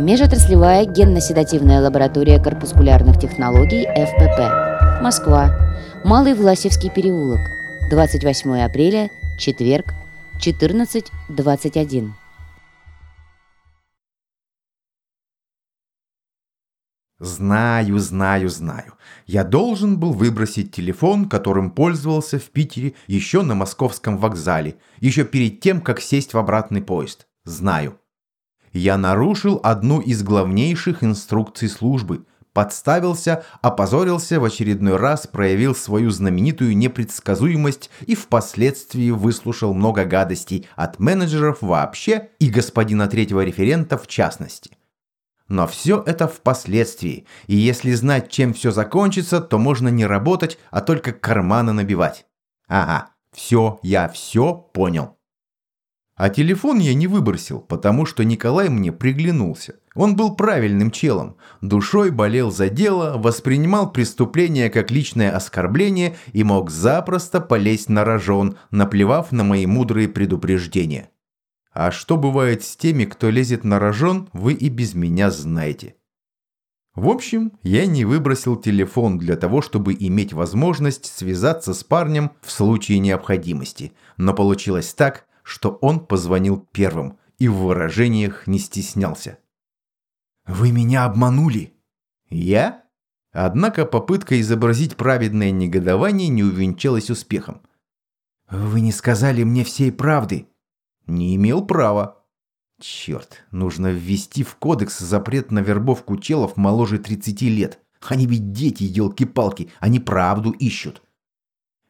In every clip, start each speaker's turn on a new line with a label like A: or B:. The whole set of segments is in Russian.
A: Межотраслевая генно-седативная лаборатория корпускулярных технологий ФПП. Москва. Малый Власевский переулок. 28 апреля, четверг, 14.21.
B: Знаю, знаю, знаю. Я должен был выбросить телефон, которым пользовался в Питере еще на московском вокзале, еще перед тем, как сесть в обратный поезд. Знаю. Я нарушил одну из главнейших инструкций службы. Подставился, опозорился, в очередной раз проявил свою знаменитую непредсказуемость и впоследствии выслушал много гадостей от менеджеров вообще и господина третьего референта в частности. Но все это впоследствии, и если знать, чем все закончится, то можно не работать, а только карманы набивать. Ага, все, я все понял. А телефон я не выбросил, потому что Николай мне приглянулся. Он был правильным челом, душой болел за дело, воспринимал преступление как личное оскорбление и мог запросто полезть на рожон, наплевав на мои мудрые предупреждения. А что бывает с теми, кто лезет на рожон, вы и без меня знаете. В общем, я не выбросил телефон для того, чтобы иметь возможность связаться с парнем в случае необходимости, но получилось так, что он позвонил первым и в выражениях не стеснялся. «Вы меня обманули!» «Я?» Однако попытка изобразить праведное негодование не увенчалась успехом. «Вы не сказали мне всей правды!» Не имел права. Черт, нужно ввести в кодекс запрет на вербовку челов моложе 30 лет. Они ведь дети, елки-палки, они правду ищут.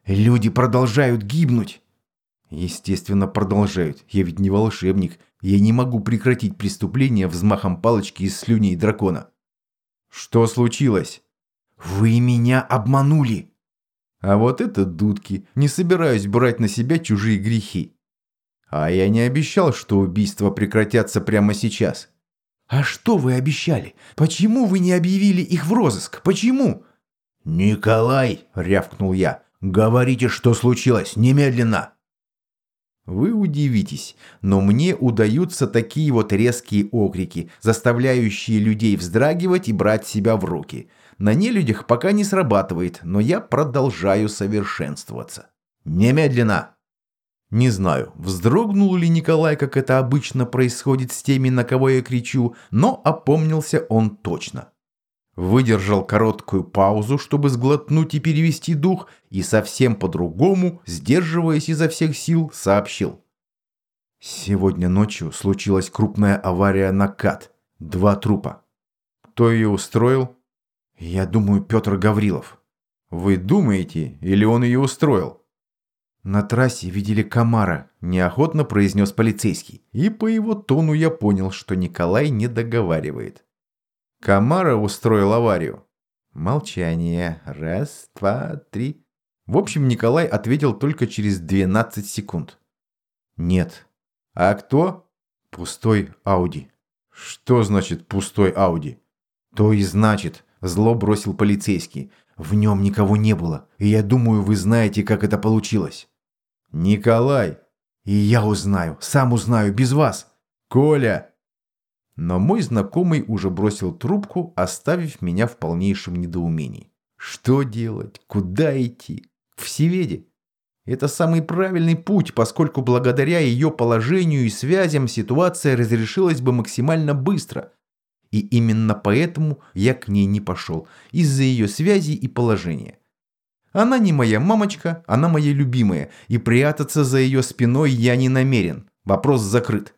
B: Люди продолжают гибнуть. Естественно, продолжают. Я ведь не волшебник. Я не могу прекратить преступление взмахом палочки из слюней дракона. Что случилось? Вы меня обманули. А вот это дудки. Не собираюсь брать на себя чужие грехи. А я не обещал, что убийства прекратятся прямо сейчас. А что вы обещали? Почему вы не объявили их в розыск? Почему? Николай, рявкнул я, говорите, что случилось, немедленно. Вы удивитесь, но мне удаются такие вот резкие окрики, заставляющие людей вздрагивать и брать себя в руки. На нелюдях пока не срабатывает, но я продолжаю совершенствоваться. Немедленно! Не знаю, вздрогнул ли Николай, как это обычно происходит с теми, на кого я кричу, но опомнился он точно. Выдержал короткую паузу, чтобы сглотнуть и перевести дух, и совсем по-другому, сдерживаясь изо всех сил, сообщил. Сегодня ночью случилась крупная авария на КАТ. Два трупа. Кто ее устроил? Я думаю, Петр Гаврилов. Вы думаете, или он ее устроил? «На трассе видели комара», – неохотно произнес полицейский. И по его тону я понял, что Николай не договаривает. Комара устроил аварию. Молчание. Раз, два, три. В общем, Николай ответил только через 12 секунд. Нет. А кто? Пустой Ауди. Что значит пустой Ауди? То и значит, зло бросил полицейский. В нем никого не было, и я думаю, вы знаете, как это получилось. «Николай!» «И я узнаю, сам узнаю, без вас!» «Коля!» Но мой знакомый уже бросил трубку, оставив меня в полнейшем недоумении. Что делать? Куда идти? В Всеведе? Это самый правильный путь, поскольку благодаря ее положению и связям ситуация разрешилась бы максимально быстро. И именно поэтому я к ней не пошел, из-за ее связи и положения. Она не моя мамочка, она моя любимая, и прятаться за ее спиной я не намерен. Вопрос закрыт.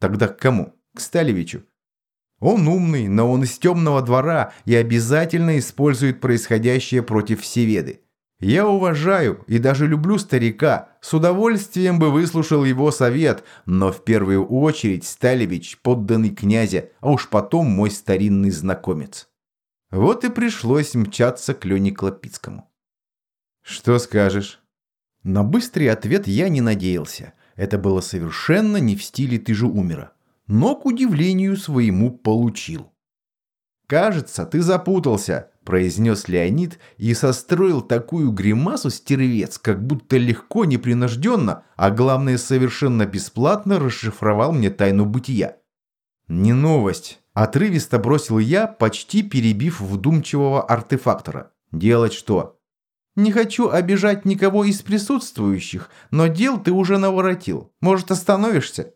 B: Тогда к кому? К Сталевичу. Он умный, но он из темного двора и обязательно использует происходящее против Всеведы. Я уважаю и даже люблю старика, с удовольствием бы выслушал его совет, но в первую очередь Сталевич подданный князя, а уж потом мой старинный знакомец. Вот и пришлось мчаться к Лене Клопицкому. «Что скажешь?» На быстрый ответ я не надеялся. Это было совершенно не в стиле «ты же умера». Но, к удивлению своему, получил. «Кажется, ты запутался», – произнес Леонид и состроил такую гримасу стервец, как будто легко, непринужденно, а главное, совершенно бесплатно расшифровал мне тайну бытия. «Не новость», Отрывисто бросил я, почти перебив вдумчивого артефактора. «Делать что?» «Не хочу обижать никого из присутствующих, но дел ты уже наворотил. Может, остановишься?»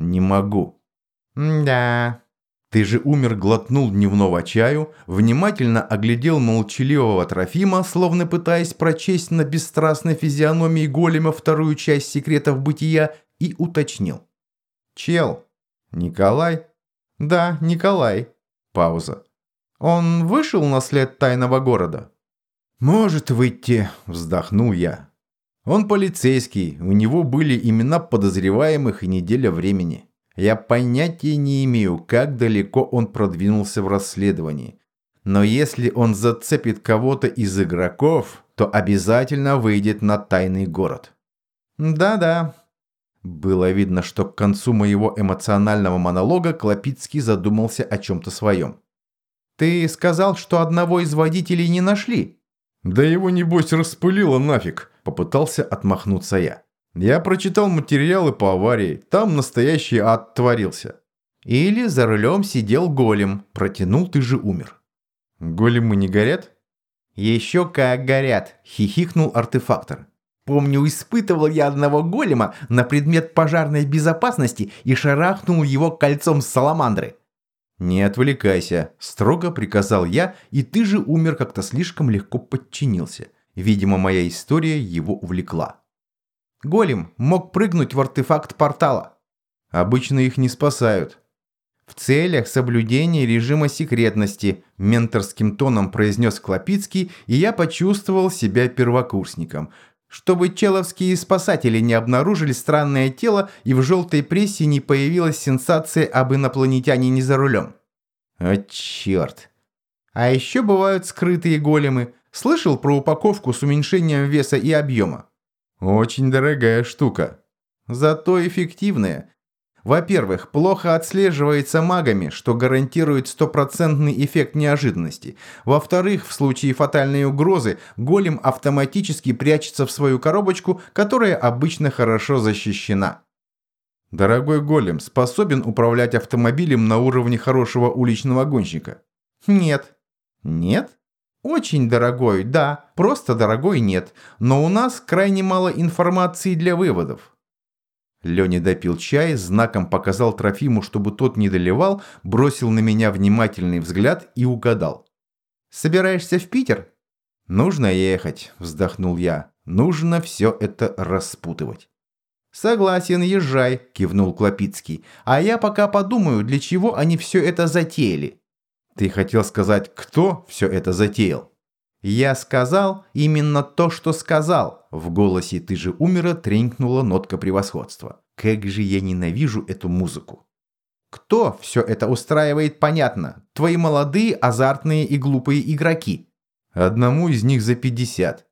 B: «Не могу».
A: «Да...»
B: Ты же умер глотнул дневного чаю, внимательно оглядел молчаливого Трофима, словно пытаясь прочесть на бесстрастной физиономии голема вторую часть секретов бытия, и уточнил. «Чел, Николай?» «Да, Николай». Пауза. «Он вышел на след тайного города?» «Может выйти», – вздохнул я. «Он полицейский, у него были имена подозреваемых и неделя времени». Я понятия не имею, как далеко он продвинулся в расследовании. Но если он зацепит кого-то из игроков, то обязательно выйдет на тайный город. Да-да. Было видно, что к концу моего эмоционального монолога Клопицкий задумался о чем-то своем. «Ты сказал, что одного из водителей не нашли?» «Да его, небось, распылило нафиг», – попытался отмахнуться я. Я прочитал материалы по аварии, там настоящий ад творился. Или за рулем сидел голем, протянул ты же умер. Големы не горят? Еще как горят, хихикнул артефактор. Помню, испытывал я одного голема на предмет пожарной безопасности и шарахнул его кольцом саламандры. «Не отвлекайся», – строго приказал я, и ты же умер как-то слишком легко подчинился. Видимо, моя история его увлекла. Голем мог прыгнуть в артефакт портала. Обычно их не спасают. В целях соблюдения режима секретности, менторским тоном произнес Клопицкий, и я почувствовал себя первокурсником. Чтобы человские спасатели не обнаружили странное тело и в желтой прессе не появилась сенсация об инопланетянине за рулем. О, черт. А еще бывают скрытые големы. Слышал про упаковку с уменьшением веса и объема? Очень дорогая штука. Зато эффективная. Во-первых, плохо отслеживается магами, что гарантирует стопроцентный эффект неожиданности. Во-вторых, в случае фатальной угрозы, голем автоматически прячется в свою коробочку, которая обычно хорошо защищена. Дорогой голем способен управлять автомобилем на уровне хорошего уличного гонщика? Нет. Нет? Очень дорогой, да, просто дорогой нет, но у нас крайне мало информации для выводов. Леня допил чай, знаком показал Трофиму, чтобы тот не доливал, бросил на меня внимательный взгляд и угадал. «Собираешься в Питер?» «Нужно ехать», – вздохнул я. «Нужно все это распутывать». «Согласен, езжай», – кивнул Клопицкий. «А я пока подумаю, для чего они все это затеяли. Ты хотел сказать, кто все это затеял? Я сказал именно то, что сказал. В голосе «Ты же умера» тренькнула нотка превосходства. Как же я ненавижу эту музыку. Кто все это устраивает, понятно. Твои молодые, азартные и глупые игроки. Одному из них за 50.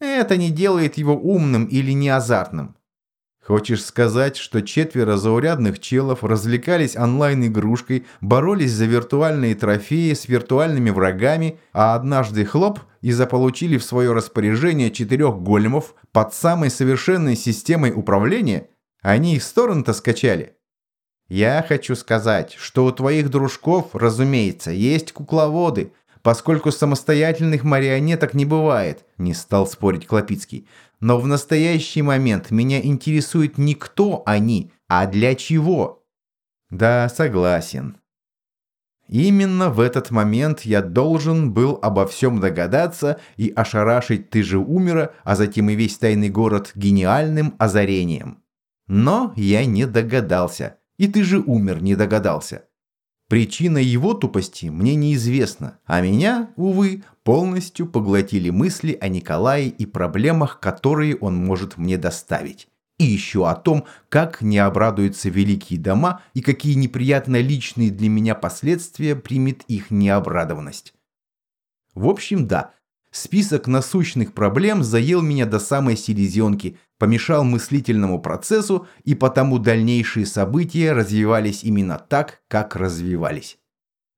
B: Это не делает его умным или не азартным. Хочешь сказать, что четверо заурядных челов развлекались онлайн-игрушкой, боролись за виртуальные трофеи с виртуальными врагами, а однажды хлоп и заполучили в свое распоряжение четырех големов под самой совершенной системой управления? Они их сторону-то скачали? Я хочу сказать, что у твоих дружков, разумеется, есть кукловоды, поскольку самостоятельных марионеток не бывает, не стал спорить Клопицкий. Но в настоящий момент меня интересует не кто они, а для чего. Да, согласен. Именно в этот момент я должен был обо всем догадаться и ошарашить ты же умера, а затем и весь тайный город гениальным озарением. Но я не догадался, и ты же умер не догадался. Причина его тупости мне неизвестна, а меня, увы, полностью поглотили мысли о Николае и проблемах, которые он может мне доставить. И еще о том, как не обрадуются великие дома и какие неприятно личные для меня последствия примет их необрадованность. В общем, да, Список насущных проблем заел меня до самой селезенки, помешал мыслительному процессу, и потому дальнейшие события развивались именно так, как развивались.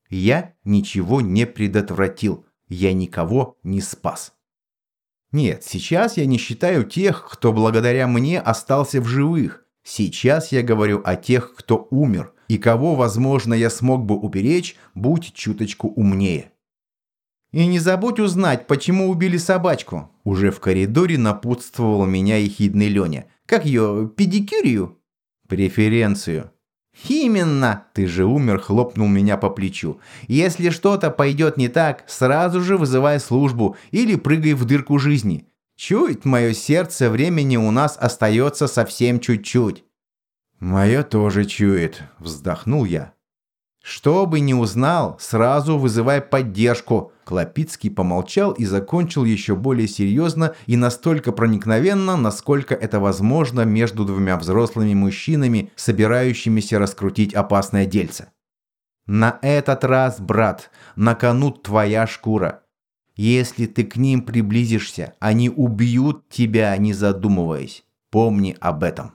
B: Я ничего не предотвратил, я никого не спас. Нет, сейчас я не считаю тех, кто благодаря мне остался в живых. Сейчас я говорю о тех, кто умер, и кого, возможно, я смог бы уберечь, будь чуточку умнее. И не забудь узнать, почему убили собачку. Уже в коридоре напутствовал меня ехидный Леня. Как ее, педикюрию? Преференцию. «Именно! Ты же умер!» – хлопнул меня по плечу. «Если что-то пойдет не так, сразу же вызывай службу или прыгай в дырку жизни. Чует мое сердце, времени у нас остается совсем чуть-чуть». «Мое тоже чует», – вздохнул я. «Что бы ни узнал, сразу вызывай поддержку». Клопицкий помолчал и закончил еще более серьезно и настолько проникновенно, насколько это возможно между двумя взрослыми мужчинами, собирающимися раскрутить опасное дельце. «На этот раз, брат, на кону твоя шкура. Если ты к ним приблизишься, они убьют тебя, не задумываясь. Помни об этом».